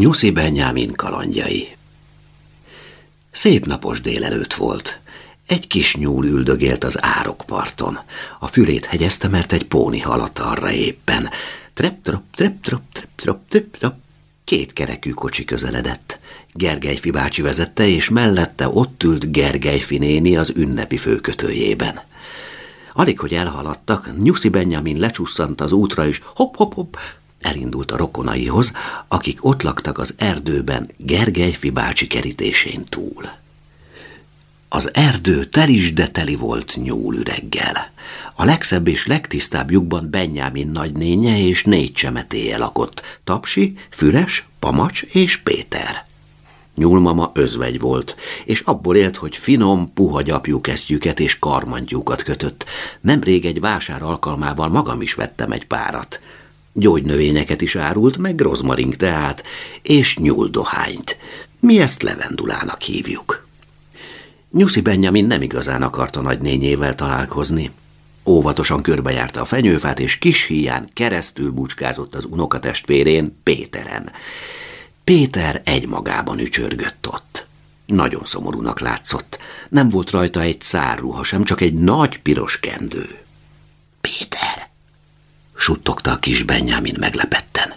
Nyuszi Benyámin kalandjai Szép napos délelőtt volt. Egy kis nyúl üldögélt az árokparton. A fülét hegyezte, mert egy póni haladt arra éppen. Trep-trop, trep-trop, trep-trop, trep-trop. Két kerekű kocsi közeledett. Gergelyfi bácsi vezette, és mellette ott ült Gergelyfi néni az ünnepi főkötőjében. Alig, hogy elhaladtak, Nyuszi Benjamin lecsusszant az útra, és hopp-hopp-hopp, elindult a rokonaihoz, akik ott laktak az erdőben Gergelyfi bácsi kerítésén túl. Az erdő telis de teli volt nyúlüreggel. A legszebb és legtisztább lyukban Benyámin nagynénye és négy csemetéje lakott, Tapsi, Füres, Pamacs és Péter. Nyúlmama özvegy volt, és abból élt, hogy finom, puha gyapjú kesztyűket és karmantjukat kötött. Nemrég egy vásár alkalmával magam is vettem egy párat. Gyógynövényeket is árult, meg rozmarink teát, és nyúldohányt. Mi ezt levendulának hívjuk. Nyuszi Benjamin nem igazán akarta nagynényével találkozni. Óvatosan körbejárta a fenyőfát, és kis híján keresztül bucskázott az unokatestvérén, Péteren. Péter egymagában ücsörgött ott. Nagyon szomorúnak látszott. Nem volt rajta egy szárruha sem, csak egy nagy piros kendő. Péter! Suttogta a kis Benjamin meglepetten.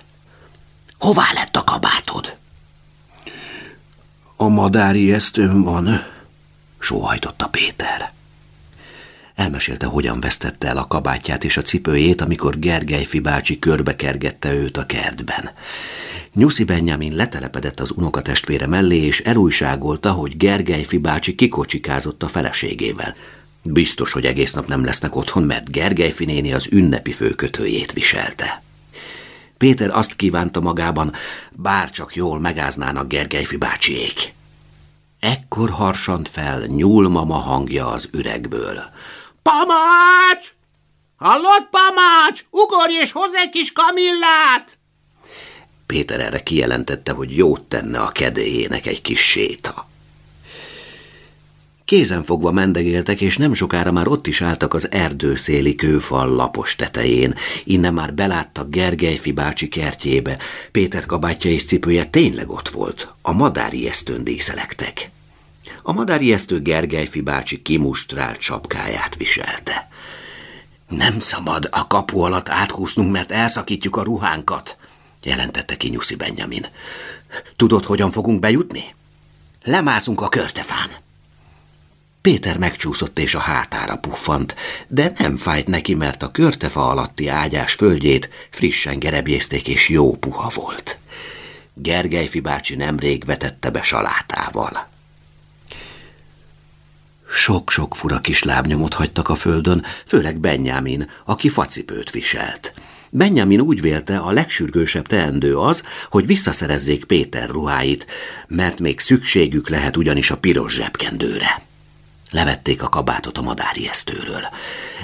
Hová lett a kabátod? A madári esztőm van, sóhajtotta Péter. Elmesélte, hogyan vesztette el a kabátját és a cipőjét, amikor Gergely bácsi körbekergette őt a kertben. Nyuszi Benjamin letelepedett az unokatestvére mellé, és elújságolta, hogy Gergely bácsi kikocsikázott a feleségével. Biztos, hogy egész nap nem lesznek otthon, mert Gergely néni az ünnepi főkötőjét viselte. Péter azt kívánta magában, bár csak jól megáznának Gergelyfi bácsiék. Ekkor harsant fel nyúlmama hangja az üregből. Pamács! Hallod, Pamács? Ugorj és hozz egy kis kamillát! Péter erre kijelentette, hogy jót tenne a kedélyének egy kis séta. Kézenfogva mendegéltek, és nem sokára már ott is álltak az erdőszéli kőfal lapos tetején. Innen már beláttak Gergelyfi bácsi kertjébe. Péter kabátja és cipője tényleg ott volt. A madári esztőn díszelektek. A madári esztő Gergelyfi bácsi kimustrált sapkáját viselte. Nem szabad a kapu alatt áthúznunk, mert elszakítjuk a ruhánkat, jelentette ki Nyuszi Benjamin. Tudod, hogyan fogunk bejutni? Lemászunk a körtefán. Péter megcsúszott és a hátára puffant, de nem fájt neki, mert a körtefa alatti ágyás földjét frissen gerebjézték és jó puha volt. Gergelyfi bácsi nemrég vetette be salátával. Sok-sok fura kis lábnyomot hagytak a földön, főleg Benjamin, aki facipőt viselt. Benjamin úgy vélte, a legsürgősebb teendő az, hogy visszaszerezzék Péter ruháit, mert még szükségük lehet ugyanis a piros zsebkendőre. Levették a kabátot a madári esztőről.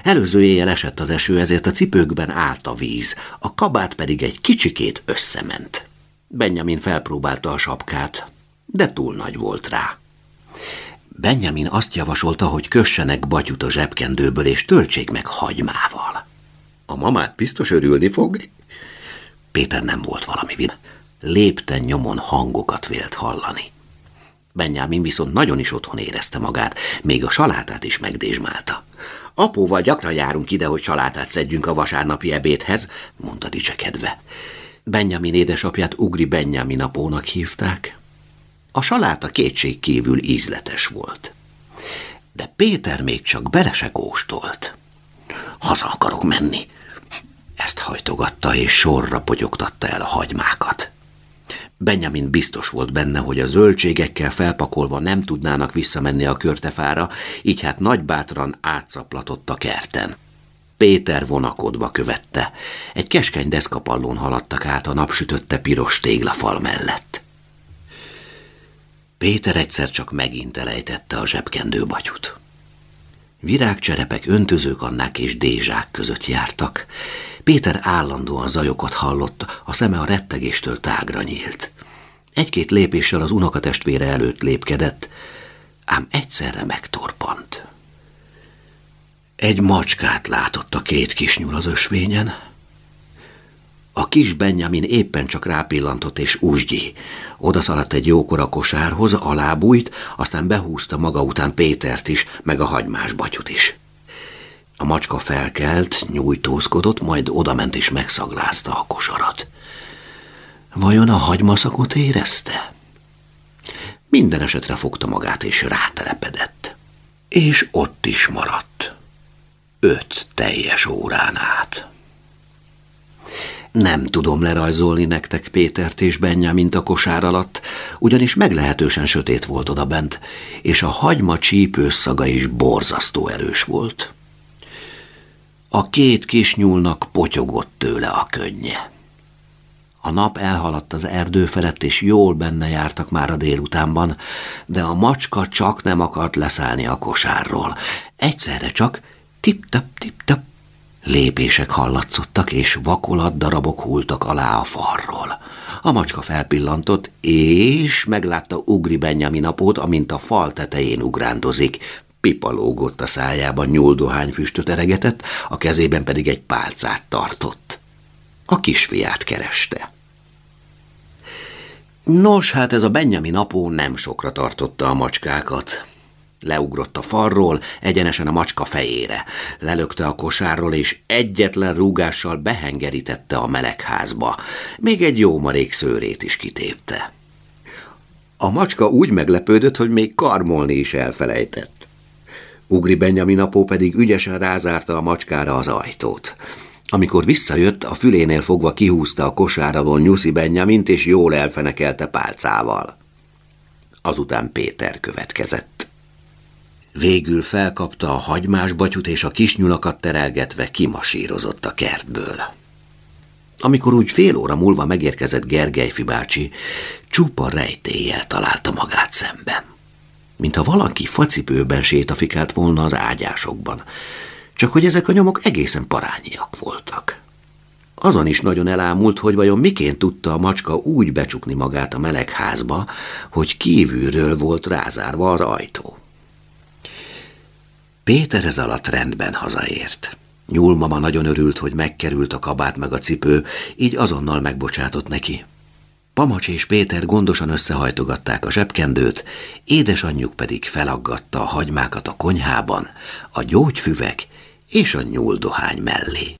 Előző éjjel esett az eső, ezért a cipőkben állt a víz, a kabát pedig egy kicsikét összement. Benjamin felpróbálta a sapkát, de túl nagy volt rá. Benjamin azt javasolta, hogy kössenek batyut a zsebkendőből, és töltsék meg hagymával. A mamát biztos örülni fog? Péter nem volt valami vid. Lépten nyomon hangokat vélt hallani. Benjamin viszont nagyon is otthon érezte magát, még a salátát is megdésmálta. Apóval gyakran járunk ide, hogy salátát szedjünk a vasárnapi ebédhez, mondta dicsekedve. Benjamin édesapját Ugri Benjamin apónak hívták. A saláta kétség kívül ízletes volt. De Péter még csak bele se kóstolt. Haza akarok menni. Ezt hajtogatta és sorra pogyogtatta el a hagymákat. Benjamin biztos volt benne, hogy a zöldségekkel felpakolva nem tudnának visszamenni a körtefára, így hát nagybátran átszaplatott a kerten. Péter vonakodva követte. Egy keskeny deszkapallón haladtak át a napsütötte piros téglafal mellett. Péter egyszer csak megint elejtette a zsebkendő batyut. Virágcserepek, öntözőkannák és dézsák között jártak. Péter állandóan zajokat hallott, a szeme a rettegéstől tágra nyílt. Egy-két lépéssel az unokatestvére előtt lépkedett, ám egyszerre megtorpant. Egy macskát látott a két kisnyúl az ösvényen. A kis Benjamin éppen csak rápillantott és úsgyi. Oda szaladt egy jókora kosárhoz, alábújt, aztán behúzta maga után Pétert is, meg a hagymás batyut is. A macska felkelt, nyújtózkodott, majd odament és megszaglázta a kosarat. Vajon a hagymaszakot érezte? Minden esetre fogta magát és rátelepedett. És ott is maradt. Öt teljes órán át. Nem tudom lerajzolni nektek Pétert és mint a kosár alatt, ugyanis meglehetősen sötét volt oda bent, és a hagyma csípős szaga is borzasztó erős volt. A két kis nyúlnak potyogott tőle a könnye. A nap elhaladt az erdő felett, és jól benne jártak már a délutánban, de a macska csak nem akart leszállni a kosárról. Egyszerre csak tip-tap, tip-tap lépések hallatszottak, és vakolat darabok hultak alá a falról. A macska felpillantott, és meglátta Ugri Benjamin apót, amint a fal tetején ugrándozik. Pipa lógott a szájában, nyúldohány füstöt eregetett, a kezében pedig egy pálcát tartott. A kisfiát kereste. Nos, hát ez a Benjamin apó nem sokra tartotta a macskákat. Leugrott a falról, egyenesen a macska fejére. Lelökte a kosárról, és egyetlen rúgással behengerítette a melegházba. Még egy jó marék szőrét is kitépte. A macska úgy meglepődött, hogy még karmolni is elfelejtett. Ugri Benjamin apó pedig ügyesen rázárta a macskára az ajtót. Amikor visszajött, a fülénél fogva kihúzta a kosár alól Nyuszi Benjamint, és jól elfenekelte pálcával. Azután Péter következett. Végül felkapta a hagymás batyut, és a kisnyulakat terelgetve kimasírozott a kertből. Amikor úgy fél óra múlva megérkezett Gergelyfi bácsi, csupa rejtéllyel találta magát szemben. Mintha valaki facipőben sétafikált volna az ágyásokban, csak hogy ezek a nyomok egészen parányiak voltak. Azon is nagyon elámult, hogy vajon miként tudta a macska úgy becsukni magát a melegházba, hogy kívülről volt rázárva az ajtó. Péter ez alatt rendben hazaért. Nyúlmama nagyon örült, hogy megkerült a kabát meg a cipő, így azonnal megbocsátott neki. Pamacs és Péter gondosan összehajtogatták a zsebkendőt, édesanyjuk pedig felaggatta a hagymákat a konyhában, a gyógyfüvek és a nyúldohány mellé.